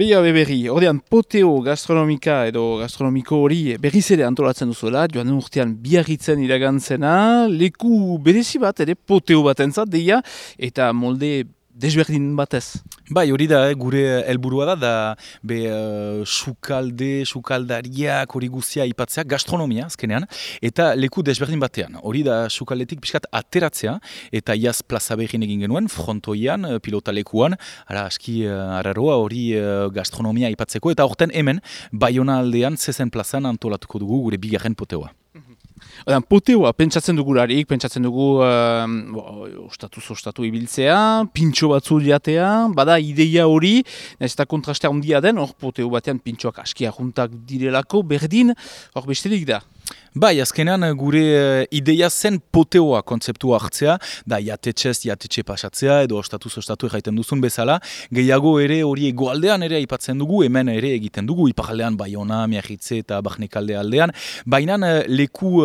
Peio beberri, ordean poteo gastronomika edo gastronomiko hori berriz ere antolatzen duzuela, joan urtean biarritzen iragantzena, leku berezi bat ere poteo bat entzat, deia, eta molde desberdin batez. Bai, hori da, eh, gure helburua da, da be uh, sukalde, sukaldariak hori guzia ipatzea, gastronomia, azkenean, eta leku desberdin batean. Hori da, sukaldetik pixkat ateratzea, eta iaz plaza behin egin genuen, frontoian, eh, pilota lekuan, ara aski uh, araroa hori uh, gastronomia ipatzeko, eta horten hemen, baiona aldean, zezen plazan antolatuko dugu gure bigarren poteoa. Odan, poteoa, pentsatzen dugu larik, pentsatzen dugu uh, ostatu zostatu ibiltzea, pintxo batzu jatea, bada ideia hori, ez eta kontrastea ondia den, hor poteo batean pintxoak askia juntak direlako, berdin, hor bestelik da. Bai, azkenean eh, gure uh, ideia zen poteoa kontzeptua hartzea, da jatetxez, jatetxe pasatzea, edo ostatuz ostatu egiten duzun bezala, gehiago ere hori egoaldean ere aipatzen dugu, hemen ere egiten dugu, iparaldean Bayona, Miagitze eta Bahnekalde aldean, baina uh, leku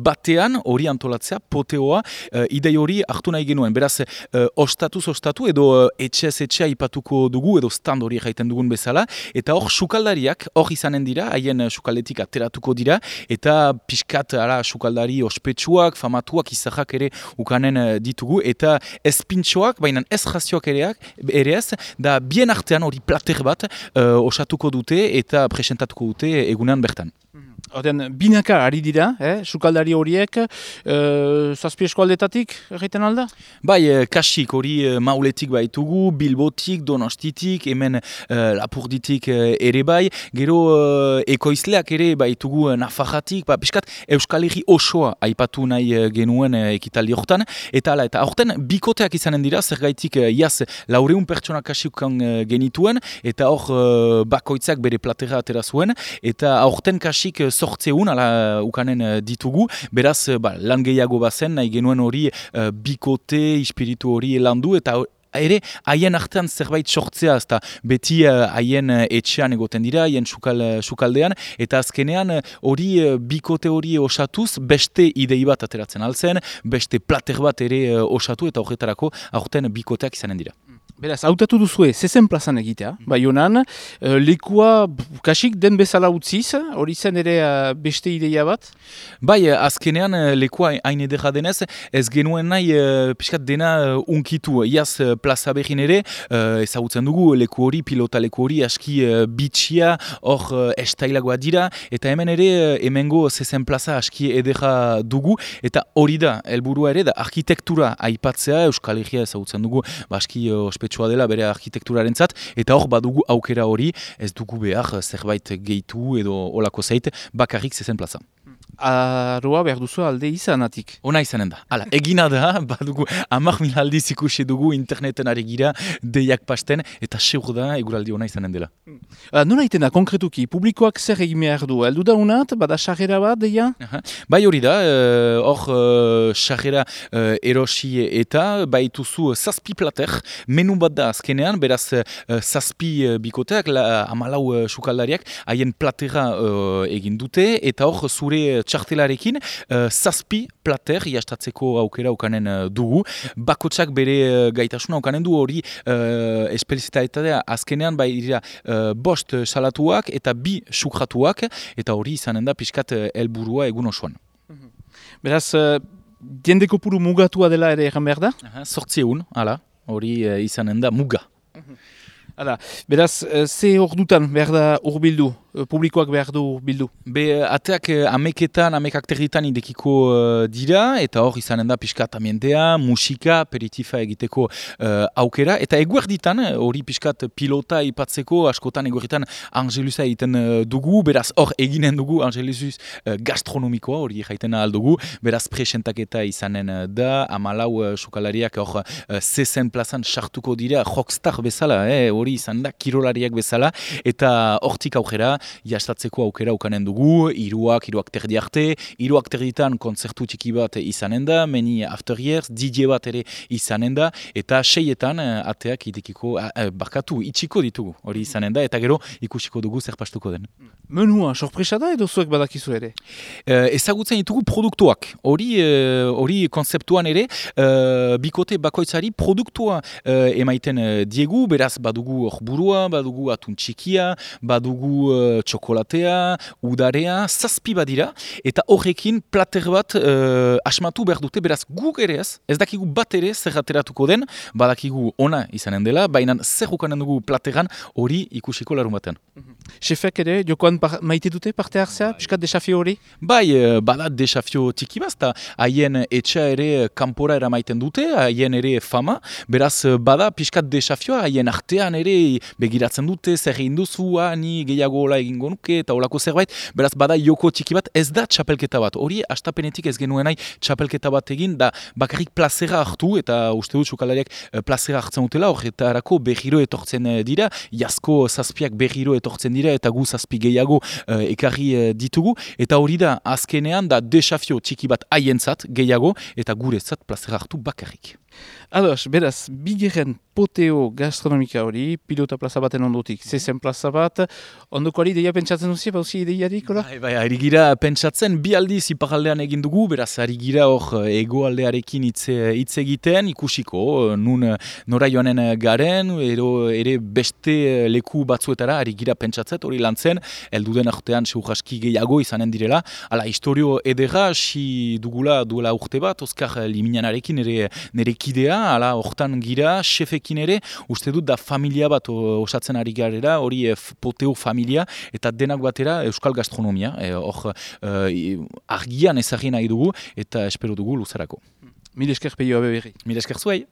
batean hori antolatzea poteoa uh, idei hori hartu nahi genuen, beraz uh, ostatuz ostatu edo uh, etxez etxe aipatuko dugu, edo stand hori egiten dugun bezala, eta hor sukaldariak hor izanen dira, haien sukaldetik ateratuko dira, eta pixkat ara sukaldari ospetsuak, famatuak, izahak ere ukanen uh, ditugu, eta ez pintxoak, baina ez jazioak ereak, ere ez, da bien artean hori plater bat uh, osatuko dute eta presentatuko dute egunean bertan. Oden, binaka ari dira, eh? sukaldari horiek, e, zazpi eskualdetatik egiten alda? Bai, eh, kasik hori e, mauletik baitugu, bilbotik, donostitik, hemen e, lapurditik ere bai, gero ekoizleak ere baitugu nafajatik, ba, piskat Euskal Herri osoa aipatu nahi genuen ekitaldi horretan, eta ala, eta horretan bikoteak izanen dira, zer gaitik jaz laureun pertsona kasiukan genituen, eta hor bakoitzak bere platera atera zuen, eta horretan kasik sortzeun, ala ukanen uh, ditugu, beraz, uh, ba, lan gehiago bazen, nahi genuen hori uh, bikote, ispiritu hori landu, eta ere haien artean zerbait sortzea, ezta beti haien uh, etxean egoten dira, haien sukal, sukaldean, eta azkenean hori uh, bikote hori osatuz, beste idei bat ateratzen altzen, beste plater bat ere uh, osatu, eta horretarako aurten bikoteak izanen dira. Beraz, hautatu duzue, zezen plazan egitea, mm. bai honan, uh, lekua kasik den bezala utziz, hori zen ere uh, beste ideia bat? Bai, eh, azkenean lekua hain edera denez, ez genuen nahi uh, piskat dena unkitu. Iaz plaza behin ere, uh, ezagutzen dugu leku hori, pilota leku hori, aski uh, bitxia, hor uh, estailagoa dira, eta hemen ere, hemengo zezen plaza aski edera dugu, eta hori da, helburua ere, da arkitektura aipatzea, Euskal Herria ezagutzen dugu, ba, aski uh, ospetsua dela bere arkitekturaren zat, eta hor badugu aukera hori, ez dugu behar zerbait gehitu edo olako zeit, bakarrik zezen plaza. Aroa behar duzu alde izanatik. Ona izanen da. Hala, egina da, badugu, amak mil aldiz ikusi dugu interneten ari gira, deiak pasten, eta seur da, eguraldi ona izanen dela. Uh, Nola itena, konkretuki, publikoak zer egin behar du? Eldu da unat, bada sarrera bat, deia? Bai hori da, eh, hor uh, sarrera uh, erosi eta baituzu zazpi plater, menu bat da azkenean, beraz uh, zazpi uh, bikoteak, la, amalau uh, sukaldariak, haien platera uh, egin dute, eta hor zure txartelarekin, uh, zazpi plater jastatzeko aukera ukanen uh, dugu. Bakotsak bere uh, gaitasuna ukanen du hori uh, espelizitatea azkenean bai dira uh, bost salatuak eta bi sukratuak eta hori izanen da pixkat uh, helburua egun osoan. Mhm. Beraz, uh, diendeko puru mugatua dela ere egan behar da? Sortzi egun, hala, hori uh, izanen da muga. Mhm. Hala, beraz, ze hor dutan behar da urbildu? Eh, publikoak behar du bildu? Be, ateak eh, ameketan, amekak territan idekiko uh, dira, eta hor izanen da piskat amientea, musika, peritifa egiteko uh, aukera, eta eguerditan, hori piskat pilota ipatzeko, askotan eguerditan Angelusa egiten dugu, beraz hor eginen dugu Angelusus uh, gastronomikoa, hori jaiten aldugu, beraz presentaketa izanen da, amalau uh, sukalariak hor uh, zezen plazan sartuko dira, rockstar bezala, hori izan da, kirolariak bezala, eta hortik aukera, jastatzeko aukera ukanen dugu, iruak, iruak terdi arte, iruak terditan konzertu txiki bat izanen da, meni after years, DJ bat ere izanen da, eta seietan eh, ateak idekiko, uh, barkatu, itxiko ditugu, hori izanen da, eta gero ikusiko dugu zer pastuko den. Menua, sorpresa da edo zuek badakizu ere? Uh, ezagutzen ditugu produktuak, hori uh, hori konzeptuan ere, uh, bikote bakoitzari produktua uh, emaiten diegu, beraz badugu burua, badugu atun txikia, badugu uh, txokolatea, udarea, zazpi badira, eta horrekin plater bat uh, asmatu behar dute, beraz guk ere ez, ez dakigu bat ere zer ateratuko den, badakigu ona izanen dela, baina zer dugu plateran hori ikusiko larun batean. Chefek ere, jokoan maite dute parte hartzea, bai. piskat desafio hori? Bai, eh, bada desafio tiki bazta, haien etxa ere kanpora eramaiten dute, haien ere fama, beraz bada piskat desafioa, haien artean ere begiratzen dute, zer egin duzu, ni gehiago hola egingo nuke, eta holako zerbait, beraz bada joko txiki bat, ez da txapelketa bat, hori astapenetik ez genuen nahi txapelketa bat egin, da bakarrik plazera hartu, eta uste dut txokalariak eh, plazera hartzen dutela, horretarako behiro etortzen eh, dira, jasko zazpiak behiro etortzen dira, eta gu zazpi gehiago uh, ekarri uh, ditugu, eta hori da azkenean da desafio txiki bat haientzat gehiago, eta gure zat plazera hartu bakarrik. Ados, beraz, bigeren poteo gastronomika hori, pilota plaza baten ondotik, zezen plaza bat, ondoko ari deia pentsatzen duzia, bauzi ideiarik, hola? Bai, bai, ari gira pentsatzen, bi aldiz iparaldean egin dugu, beraz, ari gira hor egoaldearekin hitz egiten, ikusiko, nun nora joanen garen, ero, ere beste leku batzuetara, ari gira pentsatzen, hori lantzen, elduden artean seujaski gehiago izanen direla, ala, historio edera, si dugula duela urte bat, Oskar Liminanarekin, ere nire kidea, ala, hortan gira, xefek horrekin ere, uste dut da familia bat osatzen ari garera, hori e, poteo familia, eta denak batera euskal gastronomia, e, hor e, argian ezagina dugu, eta espero dugu luzerako. Mil esker peioa beberri. Mil esker zuei.